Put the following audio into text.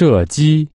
射击。